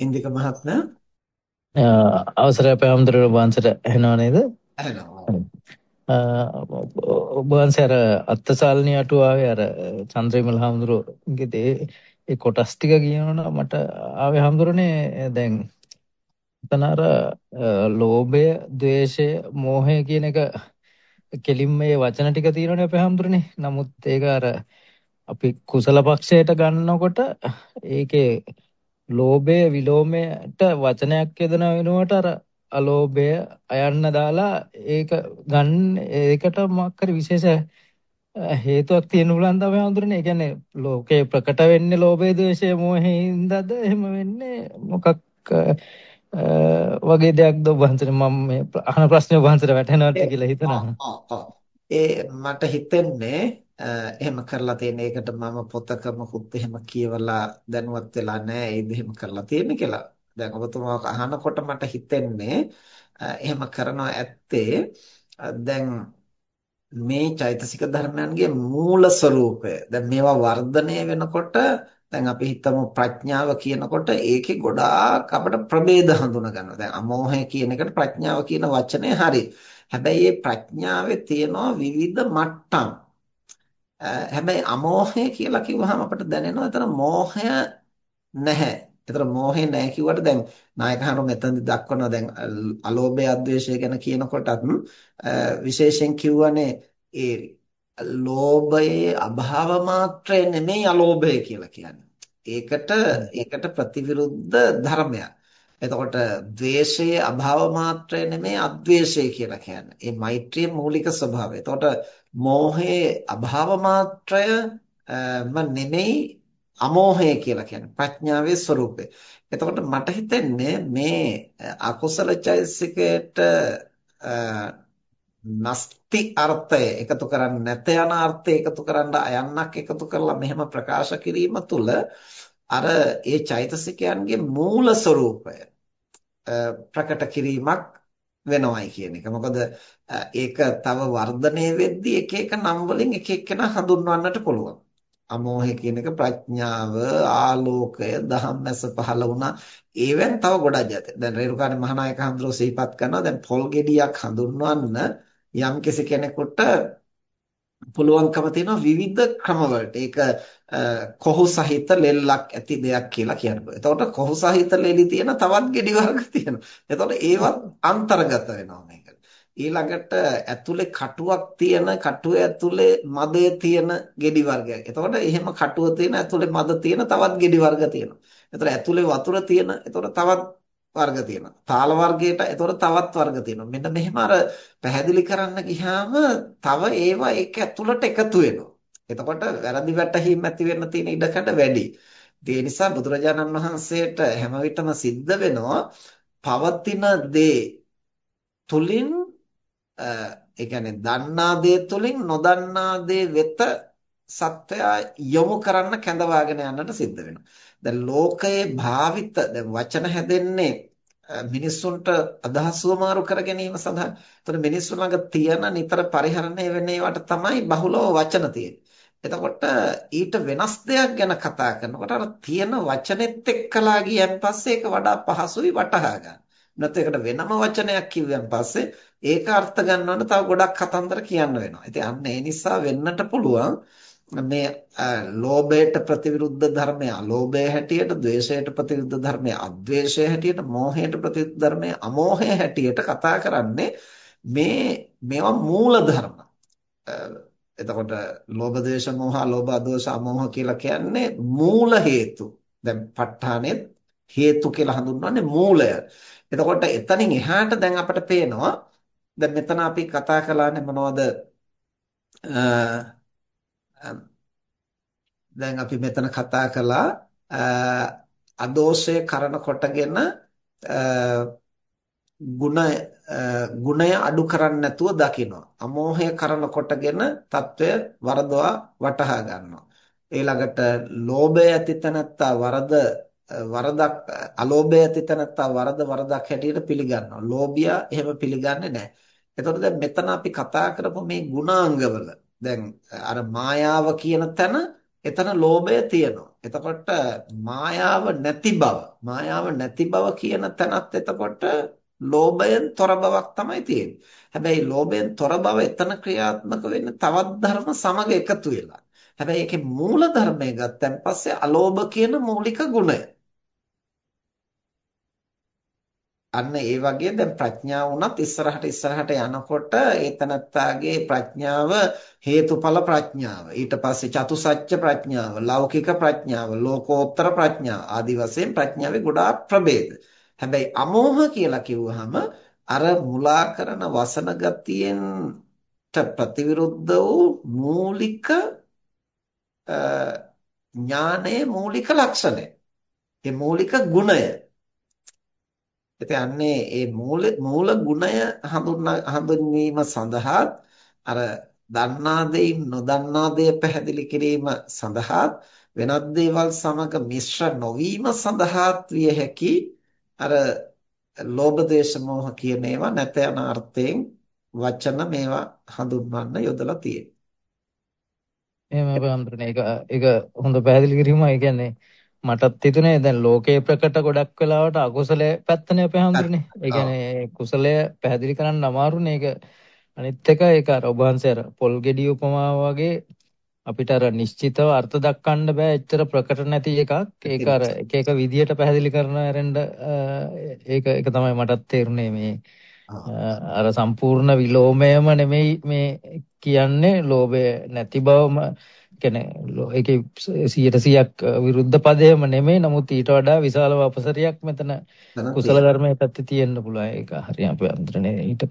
ඉන්දික මහත්මයා අවසරයි අපේ හමුදුරේ වංශයට ඇහෙනව නේද? ඔබ වංශය අර අත්තසාල්නී අටුවාවේ අර චන්ද්‍රවිමල හමුදුරගේ ඒ කොටස් ටික කියනවනම් මට ආවේ හමුදුරනේ දැන් එතන අර ලෝභය, ද්වේෂය, මෝහය කියන එක කෙලින්ම මේ වචන ටික තියෙනවනේ අපේ හමුදුරනේ. නමුත් ඒක අර අපි කුසල පක්ෂයට ගන්නකොට ඒකේ ලෝභය විලෝමයට වචනයක් යොදන වෙනුවට අර අලෝභය අයන්න දාලා ඒක ගන්න ඒකට මොකක් හරි විශේෂ හේතුවක් තියෙන උලන් තමයි හඳුරන්නේ. ඒ කියන්නේ ලෝකේ ප්‍රකට වෙන්නේ ලෝභය, ද්වේෂය, මෝහය හින්දාද එහෙම වෙන්නේ මොකක් වගේ දෙයක්ද ඔබ වහන්සේට මම මේ අහන ප්‍රශ්නේ ඔබ වහන්සේට වැටහෙනවද කියලා හිතනවා. ඒ මට හිතෙන්නේ එහෙම කරලා තියෙන එකට මම පොතක මොකුත් එහෙම කියවලා දැනුවත් වෙලා නැහැ ඒද එහෙම කරලා තියෙන්නේ කියලා. දැන් ඔබතුමා අහනකොට මට හිතෙන්නේ එහෙම කරනවා ඇත්තේ දැන් මේ චෛතසික ධර්මයන්ගේ මූල ස්වરૂපය. දැන් මේවා වර්ධනය වෙනකොට දැන් අපි හිතමු ප්‍රඥාව කියනකොට ඒකේ ගොඩාක් අපිට ප්‍රභේද හඳුනා ගන්නවා. දැන් අමෝහය කියන එකට ප්‍රඥාව කියන වචනේ හරි. හැබැයි මේ ප්‍රඥාවේ තියෙනවා විවිධ මට්ටම්. හැබැයි අමෝහය කියලා කිව්වහම අපිට දැනෙනවා එතන මෝහය නැහැ. ඒතර මෝහය නැහැ කිව්වට දැන් නායකහරු මෙතනදි දක්වනවා දැන් අලෝභය අද්වේෂය ගැන කියනකොටත් විශේෂයෙන් කිව්වනේ ඒ ලෝභයේ අභාව මාත්‍රය නෙමෙයි අලෝභය කියලා කියන්නේ. ඒකට ඒකට ප්‍රතිවිරුද්ධ ධර්මයක්. එතකොට ද්වේෂයේ අභාව මාත්‍රය නෙමෙයි අද්වේෂය කියලා කියන්නේ. ඒ මෛත්‍රියේ මූලික ස්වභාවය. එතකොට මෝහයේ අභාව මාත්‍රය ම නෙමෙයි අමෝහය කියලා කියන්නේ. ප්‍රඥාවේ ස්වરૂපය. එතකොට මට හිතෙන්නේ මේ අකුසල චෛසිකයට නස්ති අර්ථය එකතු කරන්නේ නැත යන අර්ථය එකතු කරන්න අයන්නක් එකතු කරලා මෙහෙම ප්‍රකාශ කිරීම තුළ අර ඒ චෛතසිකයන්ගේ මූල ස්වરૂපය ප්‍රකට කිරීමක් වෙනවයි කියන එක. මොකද ඒක තව වර්ධනය වෙද්දී එක එක නම් වලින් එක එක්කෙනා හඳුන්වන්නට පුළුවන්. අමෝහය කියන එක ප්‍රඥාව, ආලෝකය, ධම්මැස පහළ වුණා. ඒවෙන් තව ගොඩක් ජාති. දැන් රේරුකාණේ මහානායක හඳුරෝ සිහිපත් කරනවා. දැන් පොල් ගෙඩියක් හඳුන්වන්න යම් කෙනෙකුට පුළුවන්කම තියෙනවා විවිධ ක්‍රමවලට. ඒක කොහු සහිත ලෙල්ලක් ඇති දෙයක් කියලා කියනවා. එතකොට කොහු සහිත ලෙලි තියෙන තවත් ගෙඩි වර්ග තියෙනවා. එතකොට ඒවත් අන්තර්ගත වෙනවා මේකට. ඊළඟට ඇතුලේ කටුවක් තියෙන කටුවේ ඇතුලේ මදය තියෙන ගෙඩි වර්ගයක්. එතකොට එහෙම කටුව තියෙන ඇතුලේ මද තියෙන තවත් ගෙඩි වර්ග තියෙනවා. එතකොට ඇතුලේ වතුර තියෙන එතකොට තවත් වර්ග තියෙනවා. තාල වර්ගයට එතකොට තවත් වර්ග තියෙනවා. මෙන්න මෙහෙම අර පැහැදිලි කරන්න ගියාම තව ඒවා ඒක ඇතුළට එකතු වෙනවා. එතකොට වැරදි වැටහීම් ඇති වෙන්න තියෙන ඉඩකඩ වැඩි. ඒ නිසා බුදුරජාණන් වහන්සේට හැම විටම සිද්ධ වෙනවා පවතින දේ තුලින් ඒ කියන්නේ දන්නා දේ තුලින් නොදන්නා දේ වෙත සත්වයා යොමු කරන්න කැඳවාගෙන යන්නට සිද්ධ වෙනවා. දැන් ලෝකයේ භාවිත දැන් වචන හැදෙන්නේ මිනිස්සුන්ට අදහස් වමාරු කර ගැනීම සඳහා. එතකොට මිනිස්සු ළඟ තියෙන නිතර පරිහරණය වෙන ඒවාට තමයි බහුලව වචන තියෙන්නේ. එතකොට ඊට වෙනස් දෙයක් ගැන කතා කරනකොට අර තියෙන වචනෙත් එක්කලා ගියන් පස්සේ ඒක වඩා පහසුයි වටහා ගන්න. නැත්නම් ඒකට වෙනම වචනයක් කිව්වන් පස්සේ ඒක අර්ථ ගන්නවන්න තව ගොඩක් කතන්දර කියන්න වෙනවා. ඉතින් අන්න ඒ නිසා වෙන්නට පුළුවන් මේ ලෝභයට ප්‍රතිවිරුද්ධ ධර්මය අලෝභය හැටියට, ද්වේෂයට ප්‍රතිවිරුද්ධ ධර්මය අද්වේෂය හැටියට, මෝහයට ප්‍රතිවිරුද්ධ ධර්මය අමෝහය හැටියට කතා කරන්නේ මේ මේවා මූල ධර්ම. එතකොට ලෝභ ද්වේෂ මෝහ ලෝභ දෝෂ අමෝහ කියලා කියන්නේ මූල හේතු. දැන් ප ဋ ාණෙත් හේතු කියලා හඳුන්වන්නේ මූලය. එතකොට එතනින් එහාට දැන් අපිට පේනවා දැන් මෙතන අපි කතා කළානේ මොනවද දැන් අපි මෙතන කතා කළා අදෝෂය කරන කොටගෙන ගුණ ගුණය අඩු කරන්නේ නැතුව දකිනවා. අමෝහය කරන කොටගෙන తත්වය වරදවා වටහා ගන්නවා. ඊළඟට ලෝභය ඇති තැනත්තා වරද වරදක් අලෝභය ඇති තැනත්තා වරද වරදක් හැටියට පිළිගන්නවා. ලෝභියා එහෙම පිළිගන්නේ නැහැ. එතකොට දැන් මෙතන අපි කතා කරපු මේ ගුණාංගවල දැන් අර මායාව කියන තැන එතන ලෝභය තියෙනවා. එතකොට මායාව නැති බව, මායාව නැති බව කියන තැනත් එතකොට ලෝභයෙන් තොර බවක් තමයි තියෙන්නේ. හැබැයි ලෝභයෙන් තොර බව එතන ක්‍රියාත්මක වෙන්නේ තවත් ධර්ම සමග එකතු වෙලා. හැබැයි ඒකේ මූල ධර්මය ගත්තන් පස්සේ අලෝභ කියන මූලික ගුණය. අන්න ඒ වගේ දැන් ප්‍රඥාව උනත් ඉස්සරහට ඉස්සරහට යනකොට ඒ තනත්තාගේ ප්‍රඥාව හේතුඵල ප්‍රඥාව. ඊට පස්සේ චතුසත්‍ය ප්‍රඥාව ලෞකික ප්‍රඥාව ලෝකෝත්තර ප්‍රඥාව ආදි වශයෙන් ප්‍රඥාවේ ගොඩාක් ප්‍රභේද. හැබැයි අමෝහ කියලා කිව්වහම අර මුලා කරන වසන ගතියෙන් ප්‍රතිවිරුද්ධ වූ මූලික ඥානයේ මූලික ලක්ෂණය. ඒ මූලික ගුණය. ඉතින් අන්නේ මේ මූල මූල ගුණය හඳුන්වා හඳුන්වීම සඳහා අර දන්නා දෙයින් නොදන්නා දෙය පැහැදිලි කිරීම සඳහා වෙනත් දේවල් සමග මිශ්‍ර නොවීම සඳහාත් විය හැකි අර ලෝභ දේශ මොහ කියන ඒවා නැත යන අර්ථයෙන් වචන මේවා හඳුන්වන්න යොදලා තියෙනවා. එහෙම අපේ ඒක ඒක හොඳ පැහැදිලි කිරීමයි. ඒ කියන්නේ මටත් හිතුනේ දැන් ලෝකයේ ප්‍රකට ගොඩක් වෙලාවට අකුසලයේ පැත්තනේ අපේ හඳුරන්නේ. ඒ කියන්නේ කුසලය පැහැදිලි කරන්න අමාරුනේ ඒක. අනිත් එක ඒක අර ඔබ වහන්සේ අර පොල් ගෙඩි උපමාව වගේ අපිට අර නිශ්චිතව අර්ථ දක්වන්න බෑ එච්චර ප්‍රකට නැති එකක්. ඒක අර එක එක විදියට පැහැදිලි කරන ඇරෙන්න ඒක ඒක තමයි මටත් තේරුනේ මේ අර සම්පූර්ණ විලෝමයම නෙමෙයි මේ කියන්නේ ලෝභය නැති බවම කියන්නේ ඒකේ 100%ක් විරුද්ධ පදයම නෙමෙයි. නමුත් ඊට වඩා විශාල වපසරියක් මෙතන කුසල ධර්මයේ පැත්තේ තියෙන්න පුළුවන්. ඒක හරිය අපේ අන්තරනේ ඊට